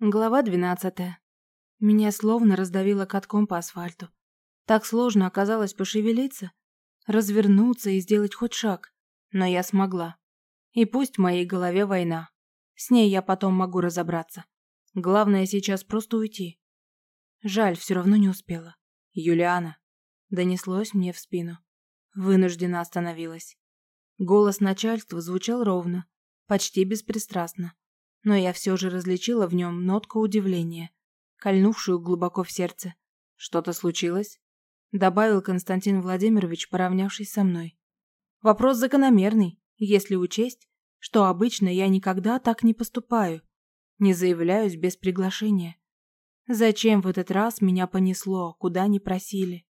Глава двенадцатая. Меня словно раздавило катком по асфальту. Так сложно оказалось пошевелиться, развернуться и сделать хоть шаг. Но я смогла. И пусть в моей голове война. С ней я потом могу разобраться. Главное сейчас просто уйти. Жаль, все равно не успела. Юлиана. Донеслось мне в спину. Вынуждена остановилась. Голос начальства звучал ровно, почти беспристрастно но я все же различила в нем нотку удивления, кольнувшую глубоко в сердце. «Что-то случилось?» — добавил Константин Владимирович, поравнявшись со мной. «Вопрос закономерный, если учесть, что обычно я никогда так не поступаю, не заявляюсь без приглашения. Зачем в этот раз меня понесло, куда не просили?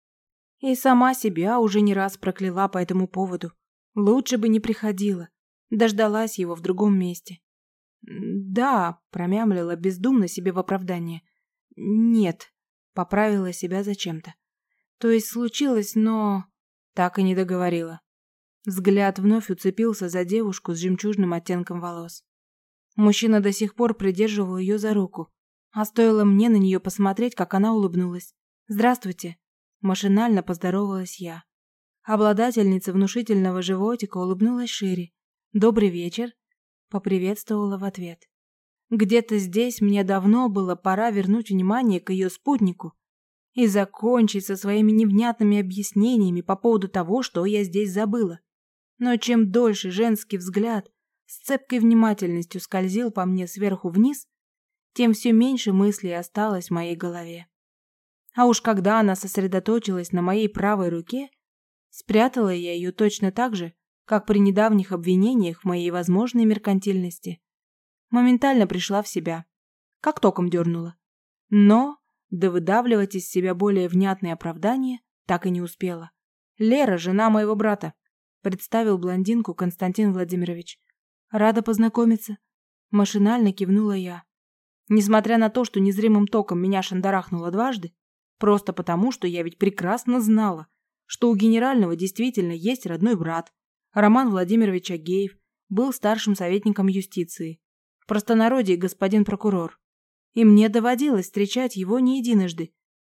И сама себя уже не раз прокляла по этому поводу. Лучше бы не приходила, дождалась его в другом месте. «Да», — промямлила бездумно себе в оправдание. «Нет», — поправила себя зачем-то. «То есть случилось, но...» Так и не договорила. Взгляд вновь уцепился за девушку с жемчужным оттенком волос. Мужчина до сих пор придерживал ее за руку, а стоило мне на нее посмотреть, как она улыбнулась. «Здравствуйте», — машинально поздоровалась я. Обладательница внушительного животика улыбнулась шире. «Добрый вечер», Поприветствовала в ответ. Где-то здесь мне давно было пора вернуть внимание к ее спутнику и закончить со своими невнятными объяснениями по поводу того, что я здесь забыла. Но чем дольше женский взгляд с цепкой внимательностью скользил по мне сверху вниз, тем все меньше мыслей осталось в моей голове. А уж когда она сосредоточилась на моей правой руке, спрятала я ее точно так же, как при недавних обвинениях в моей возможной меркантильности. Моментально пришла в себя, как током дернула. Но да выдавливать из себя более внятные оправдания так и не успела. «Лера, жена моего брата», — представил блондинку Константин Владимирович. «Рада познакомиться». Машинально кивнула я. Несмотря на то, что незримым током меня шандарахнуло дважды, просто потому, что я ведь прекрасно знала, что у генерального действительно есть родной брат, Роман Владимирович Агеев был старшим советником юстиции. В простонародье господин прокурор. И мне доводилось встречать его не единожды.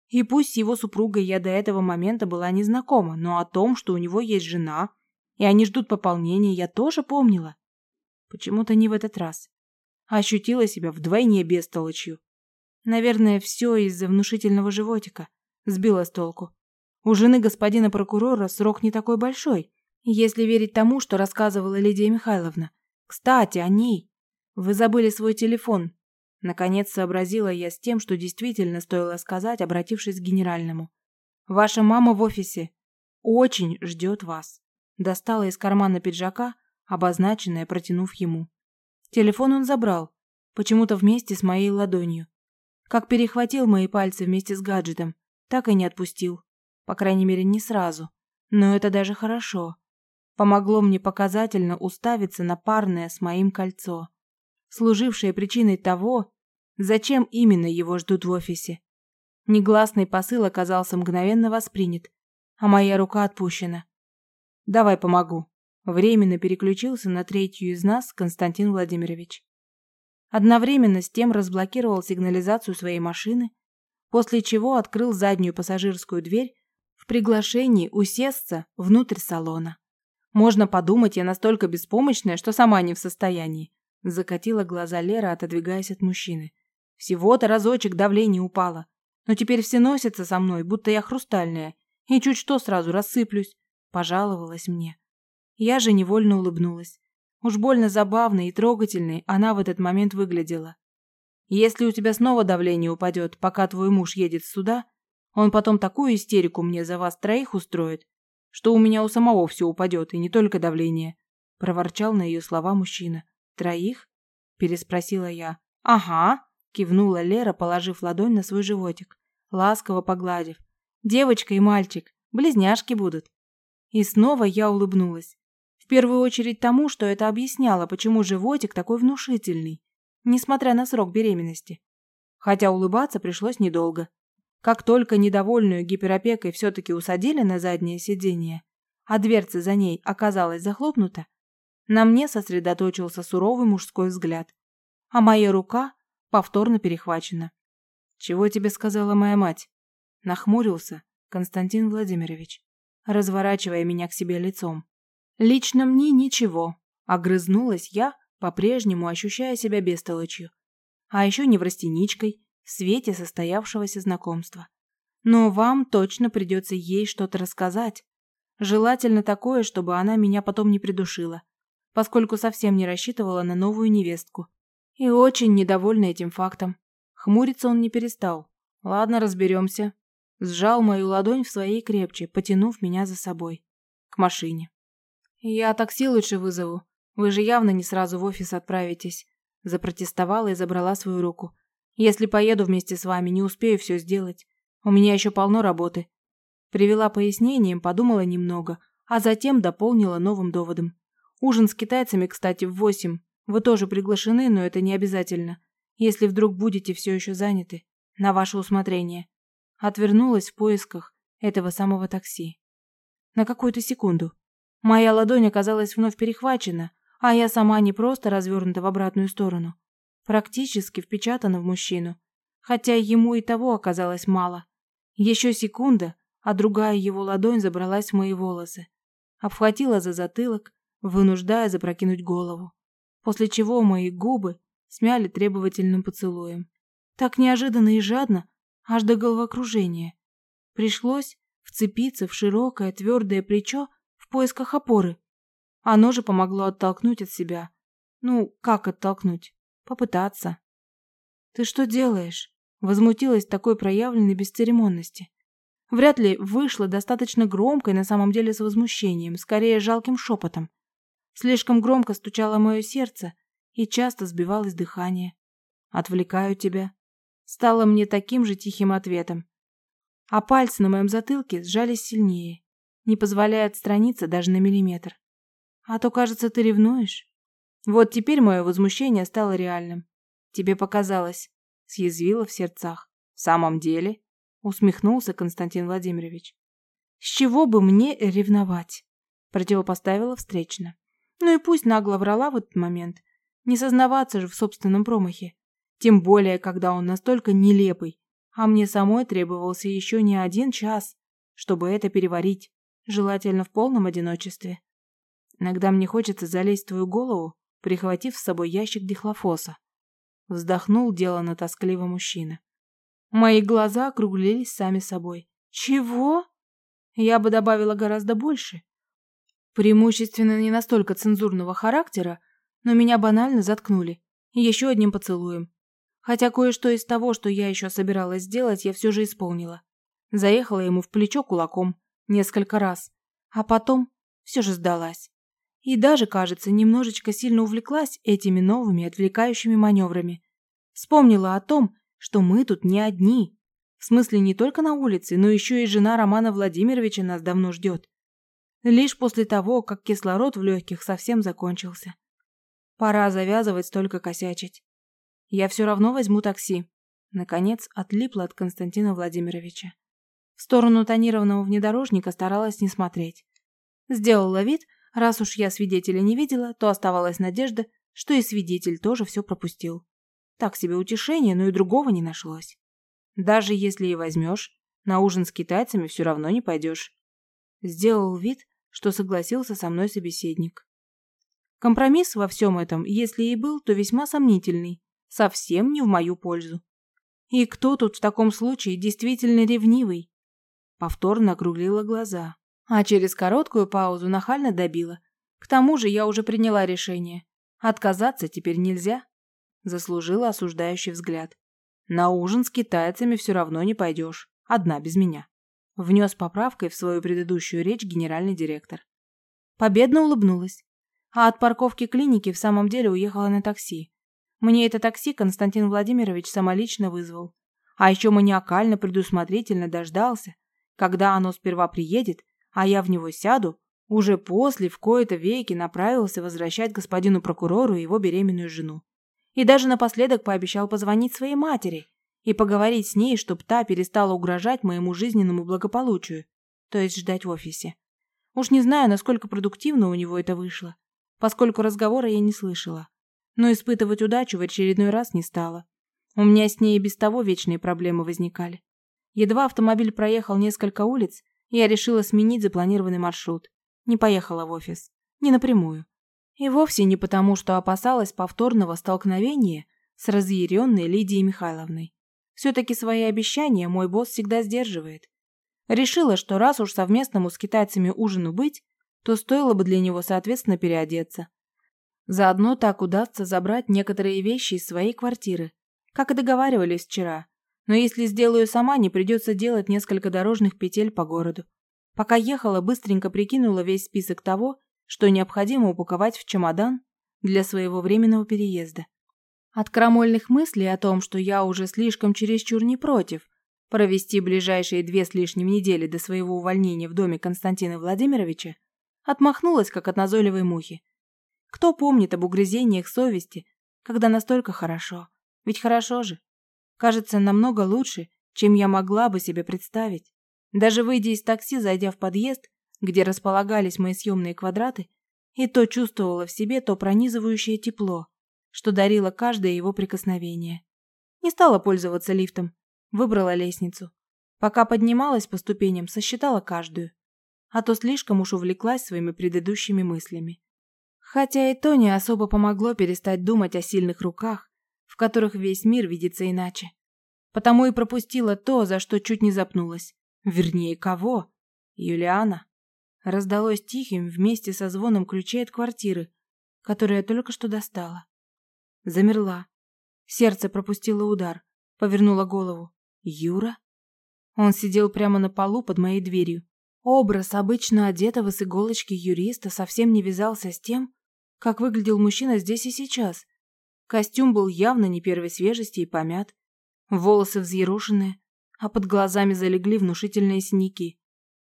И пусть с его супругой я до этого момента была незнакома, но о том, что у него есть жена, и они ждут пополнения, я тоже помнила. Почему-то не в этот раз. Ощутила себя вдвойне бестолочью. Наверное, все из-за внушительного животика. Сбила с толку. У жены господина прокурора срок не такой большой, если верить тому, что рассказывала Лидия Михайловна. Кстати, о ней. Вы забыли свой телефон. Наконец сообразила я с тем, что действительно стоило сказать, обратившись к генеральному. Ваша мама в офисе. Очень ждет вас. Достала из кармана пиджака, обозначенное, протянув ему. Телефон он забрал, почему-то вместе с моей ладонью. Как перехватил мои пальцы вместе с гаджетом, так и не отпустил. По крайней мере, не сразу. Но это даже хорошо помогло мне показательно уставиться на парное с моим кольцо, служившее причиной того, зачем именно его ждут в офисе. Негласный посыл оказался мгновенно воспринят, а моя рука отпущена. «Давай помогу». Временно переключился на третью из нас Константин Владимирович. Одновременно с тем разблокировал сигнализацию своей машины, после чего открыл заднюю пассажирскую дверь в приглашении усесться внутрь салона. Можно подумать, я настолько беспомощная, что сама не в состоянии. Закатила глаза Лера, отодвигаясь от мужчины. Всего-то разочек давление упало. Но теперь все носятся со мной, будто я хрустальная. И чуть что сразу рассыплюсь. Пожаловалась мне. Я же невольно улыбнулась. Уж больно забавной и трогательной она в этот момент выглядела. Если у тебя снова давление упадет, пока твой муж едет сюда, он потом такую истерику мне за вас троих устроит, что у меня у самого все упадет, и не только давление», — проворчал на ее слова мужчина. «Троих?» — переспросила я. «Ага», — кивнула Лера, положив ладонь на свой животик, ласково погладив. «Девочка и мальчик, близняшки будут». И снова я улыбнулась. В первую очередь тому, что это объясняло, почему животик такой внушительный, несмотря на срок беременности. Хотя улыбаться пришлось недолго. Как только недовольную гиперопекой все-таки усадили на заднее сиденье, а дверца за ней оказалась захлопнута, на мне сосредоточился суровый мужской взгляд, а моя рука Повторно перехвачено. «Чего тебе сказала моя мать?» Нахмурился Константин Владимирович, разворачивая меня к себе лицом. «Лично мне ничего», — огрызнулась я, по-прежнему ощущая себя бестолочью. А еще неврастеничкой в свете состоявшегося знакомства. Но вам точно придется ей что-то рассказать. Желательно такое, чтобы она меня потом не придушила, поскольку совсем не рассчитывала на новую невестку. И очень недовольна этим фактом. Хмуриться он не перестал. Ладно, разберемся. Сжал мою ладонь в своей крепче, потянув меня за собой. К машине. Я такси лучше вызову. Вы же явно не сразу в офис отправитесь. Запротестовала и забрала свою руку. Если поеду вместе с вами, не успею все сделать. У меня еще полно работы. Привела пояснением, подумала немного, а затем дополнила новым доводом. Ужин с китайцами, кстати, в восемь. Вы тоже приглашены, но это не обязательно. Если вдруг будете все еще заняты. На ваше усмотрение. Отвернулась в поисках этого самого такси. На какую-то секунду. Моя ладонь оказалась вновь перехвачена, а я сама не просто развернута в обратную сторону. Практически впечатана в мужчину. Хотя ему и того оказалось мало. Еще секунда, а другая его ладонь забралась в мои волосы. Обхватила за затылок, вынуждая запрокинуть голову. После чего мои губы смяли требовательным поцелуем. Так неожиданно и жадно, аж до головокружения. Пришлось вцепиться в широкое твердое плечо в поисках опоры. Оно же помогло оттолкнуть от себя. Ну, как оттолкнуть? Попытаться. «Ты что делаешь?» Возмутилась такой проявленной бесцеремонности. Вряд ли вышло достаточно громко и на самом деле с возмущением, скорее жалким шепотом. Слишком громко стучало мое сердце и часто сбивалось дыхание. «Отвлекаю тебя». Стало мне таким же тихим ответом. А пальцы на моем затылке сжались сильнее, не позволяя отстраниться даже на миллиметр. «А то, кажется, ты ревнуешь». Вот теперь мое возмущение стало реальным. Тебе показалось съязвила в сердцах. «В самом деле?» — усмехнулся Константин Владимирович. «С чего бы мне ревновать?» — противопоставила встречно. Ну и пусть нагло врала в этот момент. Не сознаваться же в собственном промахе. Тем более, когда он настолько нелепый. А мне самой требовался еще не один час, чтобы это переварить, желательно в полном одиночестве. Иногда мне хочется залезть в твою голову, прихватив с собой ящик дихлофоса. Вздохнул деланно тоскливо мужчина. Мои глаза округлились сами собой. Чего? Я бы добавила гораздо больше. Преимущественно не настолько цензурного характера, но меня банально заткнули. Еще одним поцелуем. Хотя кое-что из того, что я еще собиралась сделать, я все же исполнила. Заехала ему в плечо кулаком несколько раз, а потом все же сдалась. И даже, кажется, немножечко сильно увлеклась этими новыми отвлекающими маневрами. Вспомнила о том, что мы тут не одни. В смысле, не только на улице, но еще и жена Романа Владимировича нас давно ждет. Лишь после того, как кислород в легких совсем закончился. Пора завязывать столько косячить. Я все равно возьму такси. Наконец, отлипла от Константина Владимировича. В сторону тонированного внедорожника старалась не смотреть. Сделала вид, Раз уж я свидетеля не видела, то оставалась надежда, что и свидетель тоже все пропустил. Так себе утешение, но и другого не нашлось. Даже если и возьмешь, на ужин с китайцами все равно не пойдешь. Сделал вид, что согласился со мной собеседник. Компромисс во всем этом, если и был, то весьма сомнительный, совсем не в мою пользу. И кто тут в таком случае действительно ревнивый? Повторно округлила глаза. А через короткую паузу нахально добила. К тому же я уже приняла решение. Отказаться теперь нельзя. Заслужила осуждающий взгляд. На ужин с китайцами все равно не пойдешь. Одна без меня. Внес поправкой в свою предыдущую речь генеральный директор. Победно улыбнулась. А от парковки клиники в самом деле уехала на такси. Мне это такси Константин Владимирович самолично вызвал. А еще маниакально предусмотрительно дождался, когда оно сперва приедет, а я в него сяду, уже после в кои-то веки направился возвращать господину прокурору его беременную жену. И даже напоследок пообещал позвонить своей матери и поговорить с ней, чтобы та перестала угрожать моему жизненному благополучию, то есть ждать в офисе. Уж не знаю, насколько продуктивно у него это вышло, поскольку разговора я не слышала. Но испытывать удачу в очередной раз не стала. У меня с ней и без того вечные проблемы возникали. Едва автомобиль проехал несколько улиц, я решила сменить запланированный маршрут. Не поехала в офис. Не напрямую. И вовсе не потому, что опасалась повторного столкновения с разъяренной Лидией Михайловной. Все-таки свои обещания мой босс всегда сдерживает. Решила, что раз уж совместному с китайцами ужину быть, то стоило бы для него, соответственно, переодеться. Заодно так удастся забрать некоторые вещи из своей квартиры, как и договаривались вчера. Но если сделаю сама, не придется делать несколько дорожных петель по городу. Пока ехала, быстренько прикинула весь список того, что необходимо упаковать в чемодан для своего временного переезда. От крамольных мыслей о том, что я уже слишком чересчур не против провести ближайшие две с лишним недели до своего увольнения в доме Константина Владимировича, отмахнулась, как от назойливой мухи. Кто помнит об угрызениях совести, когда настолько хорошо? Ведь хорошо же. Кажется, намного лучше, чем я могла бы себе представить. Даже выйдя из такси, зайдя в подъезд, где располагались мои съемные квадраты, и то чувствовала в себе то пронизывающее тепло, что дарило каждое его прикосновение. Не стала пользоваться лифтом, выбрала лестницу. Пока поднималась по ступеням, сосчитала каждую. А то слишком уж увлеклась своими предыдущими мыслями. Хотя и то не особо помогло перестать думать о сильных руках, в которых весь мир видится иначе. Потому и пропустила то, за что чуть не запнулась. Вернее, кого? Юлиана. Раздалось тихим вместе со звоном ключей от квартиры, которую я только что достала. Замерла. Сердце пропустило удар. Повернула голову. Юра? Он сидел прямо на полу под моей дверью. Образ обычно одетого с иголочки юриста совсем не вязался с тем, как выглядел мужчина здесь и сейчас. Костюм был явно не первой свежести и помят. Волосы взъерошенные, а под глазами залегли внушительные синяки.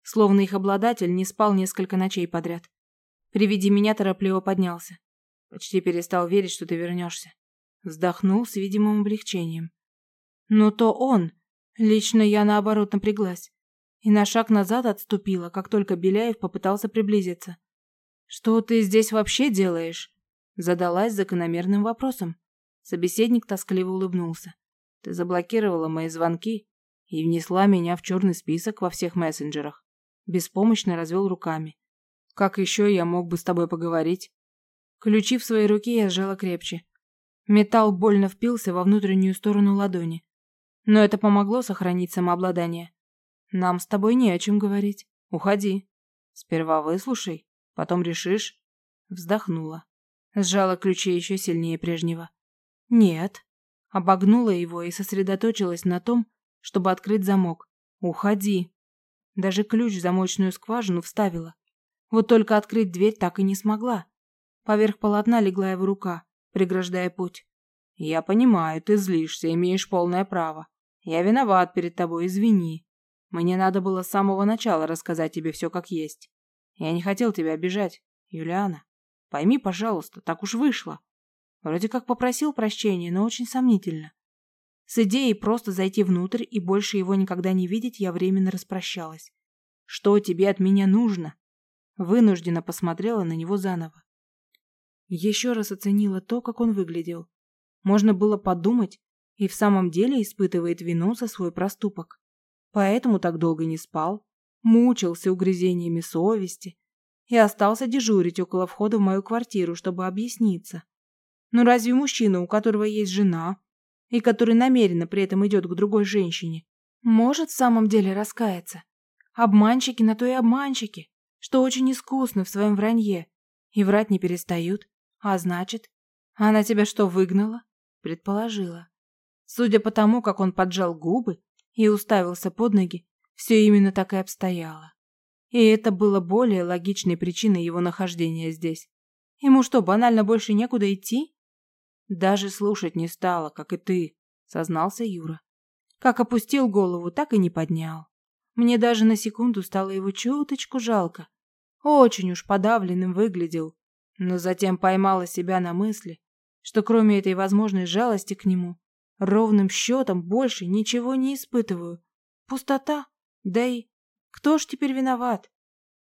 Словно их обладатель не спал несколько ночей подряд. При виде меня торопливо поднялся. Почти перестал верить, что ты вернешься. Вздохнул с видимым облегчением. Но то он. Лично я, наоборот, напряглась. И на шаг назад отступила, как только Беляев попытался приблизиться. «Что ты здесь вообще делаешь?» Задалась закономерным вопросом. Собеседник тоскливо улыбнулся. «Ты заблокировала мои звонки и внесла меня в черный список во всех мессенджерах беспомощно развел руками. «Как еще я мог бы с тобой поговорить?» Ключи в своей руке я сжала крепче. Металл больно впился во внутреннюю сторону ладони. Но это помогло сохранить самообладание. «Нам с тобой не о чем говорить. Уходи. Сперва выслушай, потом решишь». Вздохнула. Сжала ключи еще сильнее прежнего. «Нет». Обогнула его и сосредоточилась на том, чтобы открыть замок. «Уходи». Даже ключ в замочную скважину вставила. Вот только открыть дверь так и не смогла. Поверх полотна легла его рука, преграждая путь. «Я понимаю, ты злишься, имеешь полное право. Я виноват перед тобой, извини. Мне надо было с самого начала рассказать тебе все как есть. Я не хотел тебя обижать, Юлиана. Пойми, пожалуйста, так уж вышло. Вроде как попросил прощения, но очень сомнительно. С идеей просто зайти внутрь и больше его никогда не видеть я временно распрощалась. «Что тебе от меня нужно?» Вынужденно посмотрела на него заново. Еще раз оценила то, как он выглядел. Можно было подумать, и в самом деле испытывает вину за свой проступок. Поэтому так долго не спал, мучился угрызениями совести и остался дежурить около входа в мою квартиру, чтобы объясниться. Но разве мужчина, у которого есть жена, и который намеренно при этом идет к другой женщине, может в самом деле раскаяться. Обманщики на то и обманщики, что очень искусны в своем вранье и врать не перестают. А значит, она тебя что, выгнала? Предположила. Судя по тому, как он поджал губы и уставился под ноги, все именно так и обстояло. И это было более логичной причиной его нахождения здесь. Ему что, банально больше некуда идти? Даже слушать не стала, как и ты, сознался Юра. Как опустил голову, так и не поднял. Мне даже на секунду стало его чуточку жалко. Очень уж подавленным выглядел. Но затем поймала себя на мысли, что кроме этой возможной жалости к нему, ровным счетом больше ничего не испытываю. Пустота. Да и кто ж теперь виноват?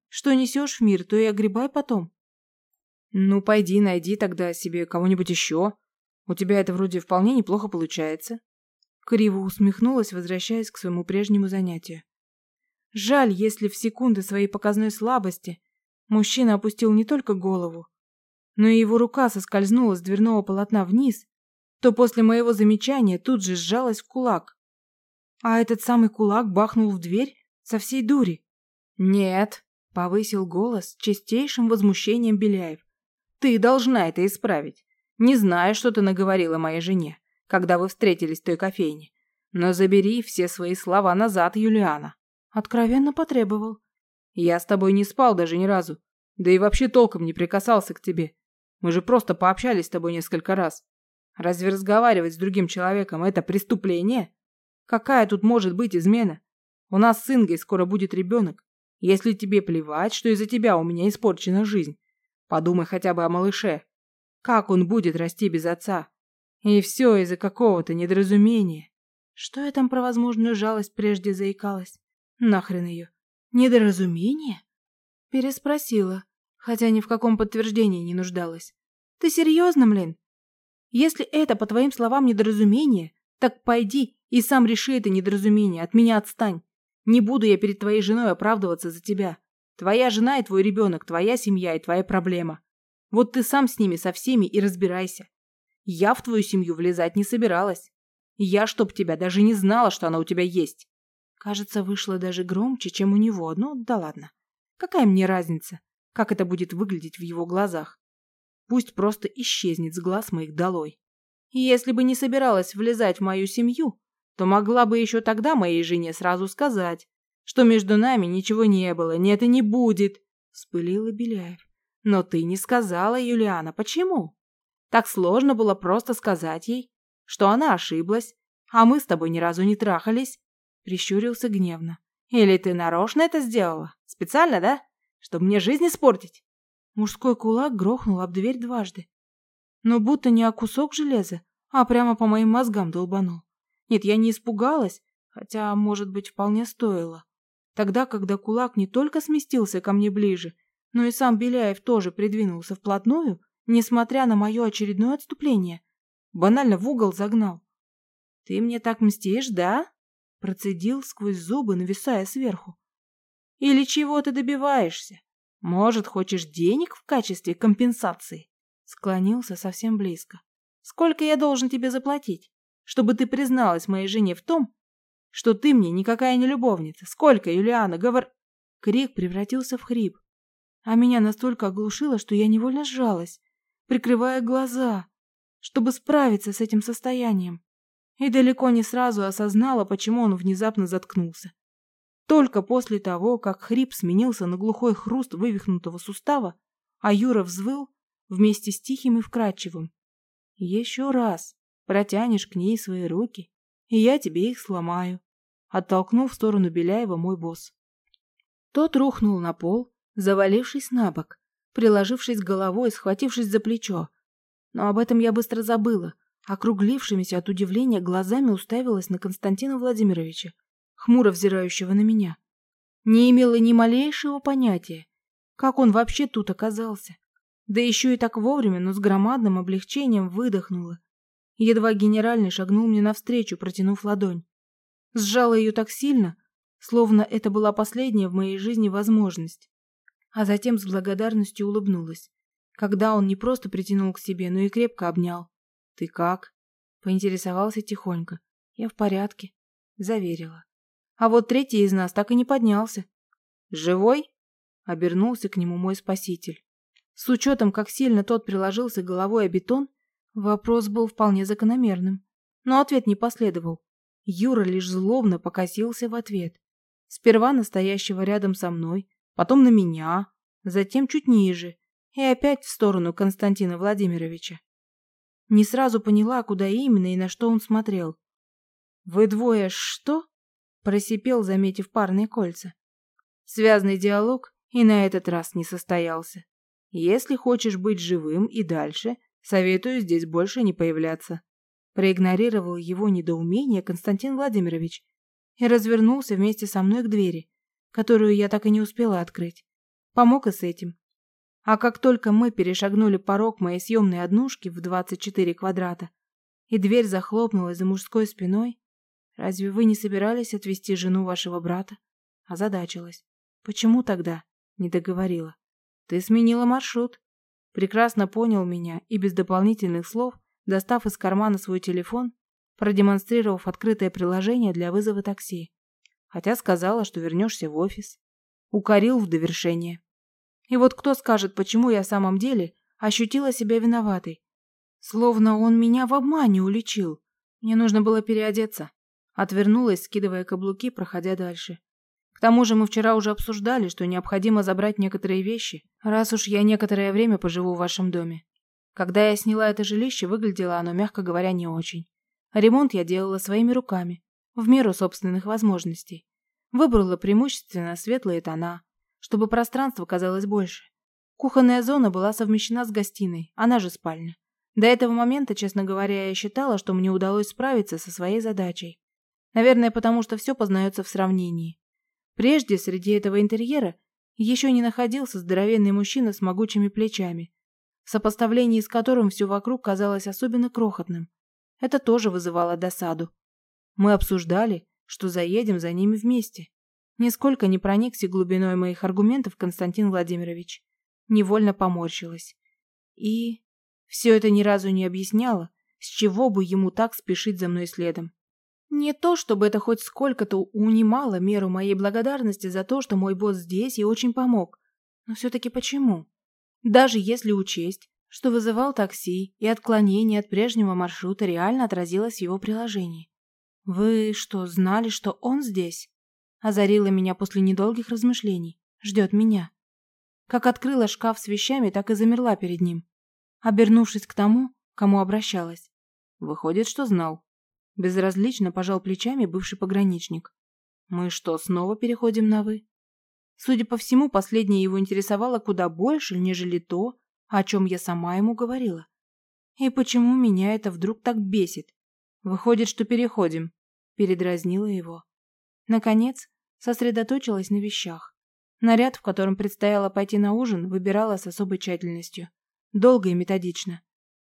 Что несешь в мир, то и огребай потом. Ну, пойди, найди тогда себе кого-нибудь еще, у тебя это вроде вполне неплохо получается. Криво усмехнулась, возвращаясь к своему прежнему занятию. Жаль, если в секунды своей показной слабости мужчина опустил не только голову, но и его рука соскользнула с дверного полотна вниз, то после моего замечания тут же сжалась в кулак. А этот самый кулак бахнул в дверь со всей дури. «Нет», — повысил голос чистейшим возмущением Беляев. «Ты должна это исправить. Не знаю, что ты наговорила моей жене, когда вы встретились в той кофейне. Но забери все свои слова назад, Юлиана». Откровенно потребовал. «Я с тобой не спал даже ни разу. Да и вообще толком не прикасался к тебе. Мы же просто пообщались с тобой несколько раз. Разве разговаривать с другим человеком – это преступление? Какая тут может быть измена? У нас с Ингой скоро будет ребенок. Если тебе плевать, что из-за тебя у меня испорчена жизнь, подумай хотя бы о малыше. Как он будет расти без отца? И все из-за какого-то недоразумения. Что я там про возможную жалость прежде заикалась? Нахрен ее. Недоразумение? Переспросила, хотя ни в каком подтверждении не нуждалась. Ты серьезно, Млин? Если это, по твоим словам, недоразумение, так пойди и сам реши это недоразумение, от меня отстань. Не буду я перед твоей женой оправдываться за тебя. Твоя жена и твой ребенок, твоя семья и твоя проблема. Вот ты сам с ними со всеми и разбирайся. Я в твою семью влезать не собиралась. Я, чтоб тебя, даже не знала, что она у тебя есть. Кажется, вышло даже громче, чем у него, но да ладно. Какая мне разница, как это будет выглядеть в его глазах? Пусть просто исчезнет с глаз моих долой. Если бы не собиралась влезать в мою семью, то могла бы еще тогда моей жене сразу сказать, что между нами ничего не было, нет и не будет, — вспылила Беляев. Но ты не сказала, Юлиана, почему? Так сложно было просто сказать ей, что она ошиблась, а мы с тобой ни разу не трахались, — прищурился гневно. Или ты нарочно это сделала? Специально, да? Чтобы мне жизнь испортить? Мужской кулак грохнул об дверь дважды. Но будто не о кусок железа, а прямо по моим мозгам долбанул. Нет, я не испугалась, хотя, может быть, вполне стоило. Тогда, когда кулак не только сместился ко мне ближе, но и сам Беляев тоже придвинулся вплотную, несмотря на мое очередное отступление. Банально в угол загнал. «Ты мне так мстишь, да?» Процедил сквозь зубы, нависая сверху. «Или чего ты добиваешься? Может, хочешь денег в качестве компенсации?» Склонился совсем близко. «Сколько я должен тебе заплатить, чтобы ты призналась моей жене в том, что ты мне никакая не любовница? Сколько, Юлиана, говор...» Крик превратился в хрип, а меня настолько оглушило, что я невольно сжалась, прикрывая глаза, чтобы справиться с этим состоянием. И далеко не сразу осознала, почему он внезапно заткнулся. Только после того, как хрип сменился на глухой хруст вывихнутого сустава, а Юра взвыл вместе с тихим и вкрадчивым. «Еще раз протянешь к ней свои руки, и я тебе их сломаю», оттолкнул в сторону Беляева мой босс. Тот рухнул на пол, завалившись на бок, приложившись головой, схватившись за плечо. Но об этом я быстро забыла, округлившимися от удивления глазами уставилась на Константина Владимировича, хмуро взирающего на меня. Не имела ни малейшего понятия, как он вообще тут оказался. Да еще и так вовремя, но с громадным облегчением выдохнула. Едва генеральный шагнул мне навстречу, протянув ладонь. Сжала ее так сильно, словно это была последняя в моей жизни возможность. А затем с благодарностью улыбнулась, когда он не просто притянул к себе, но и крепко обнял. «Ты как?» — поинтересовался тихонько. «Я в порядке», — заверила. А вот третий из нас так и не поднялся. «Живой?» — обернулся к нему мой спаситель. С учетом, как сильно тот приложился головой о бетон, вопрос был вполне закономерным. Но ответ не последовал. Юра лишь злобно покосился в ответ. Сперва настоящего рядом со мной, потом на меня, затем чуть ниже и опять в сторону Константина Владимировича. Не сразу поняла, куда именно и на что он смотрел. «Вы двое что?» Просипел, заметив парные кольца. Связный диалог и на этот раз не состоялся. Если хочешь быть живым и дальше, советую здесь больше не появляться. Проигнорировал его недоумение Константин Владимирович и развернулся вместе со мной к двери, которую я так и не успела открыть. Помог и с этим. А как только мы перешагнули порог моей съемной однушки в 24 квадрата, и дверь захлопнулась за мужской спиной, Разве вы не собирались отвезти жену вашего брата? Озадачилась. Почему тогда? Не договорила. Ты сменила маршрут. Прекрасно понял меня и без дополнительных слов, достав из кармана свой телефон, продемонстрировав открытое приложение для вызова такси. Хотя сказала, что вернешься в офис. Укорил в довершение. И вот кто скажет, почему я в самом деле ощутила себя виноватой? Словно он меня в обмане уличил. Мне нужно было переодеться. Отвернулась, скидывая каблуки, проходя дальше. К тому же мы вчера уже обсуждали, что необходимо забрать некоторые вещи, раз уж я некоторое время поживу в вашем доме. Когда я сняла это жилище, выглядело оно, мягко говоря, не очень. Ремонт я делала своими руками, в меру собственных возможностей. Выбрала преимущественно светлые тона, чтобы пространство казалось больше. Кухонная зона была совмещена с гостиной, она же спальня. До этого момента, честно говоря, я считала, что мне удалось справиться со своей задачей. Наверное, потому что все познается в сравнении. Прежде среди этого интерьера еще не находился здоровенный мужчина с могучими плечами, в сопоставлении с которым все вокруг казалось особенно крохотным. Это тоже вызывало досаду. Мы обсуждали, что заедем за ними вместе. Нисколько не проникся глубиной моих аргументов Константин Владимирович. Невольно поморщилась. И все это ни разу не объясняло, с чего бы ему так спешить за мной следом. Не то, чтобы это хоть сколько-то унимало меру моей благодарности за то, что мой босс здесь и очень помог. Но все-таки почему? Даже если учесть, что вызывал такси, и отклонение от прежнего маршрута реально отразилось в его приложении. «Вы что, знали, что он здесь?» Озарила меня после недолгих размышлений. Ждет меня. Как открыла шкаф с вещами, так и замерла перед ним, обернувшись к тому, кому обращалась. Выходит, что знал. Безразлично пожал плечами бывший пограничник. Мы что, снова переходим на «вы»? Судя по всему, последнее его интересовало куда больше, нежели то, о чем я сама ему говорила. И почему меня это вдруг так бесит? Выходит, что переходим. Передразнила его. Наконец, сосредоточилась на вещах. Наряд, в котором предстояло пойти на ужин, выбирала с особой тщательностью. Долго и методично.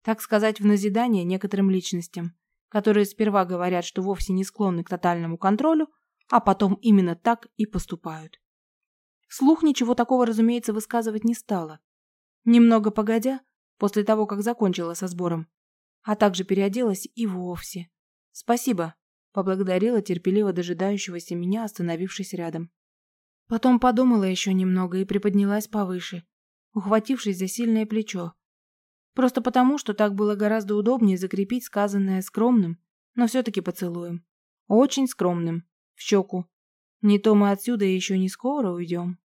Так сказать, в назидание некоторым личностям, которые сперва говорят, что вовсе не склонны к тотальному контролю, а потом именно так и поступают. Слух ничего такого, разумеется, высказывать не стала. Немного погодя, после того, как закончила со сбором, а также переоделась и вовсе. «Спасибо», — поблагодарила терпеливо дожидающегося меня, остановившись рядом. Потом подумала еще немного и приподнялась повыше, ухватившись за сильное плечо. Просто потому, что так было гораздо удобнее закрепить сказанное скромным, но все-таки поцелуем. Очень скромным. В щеку. Не то мы отсюда еще не скоро уйдем.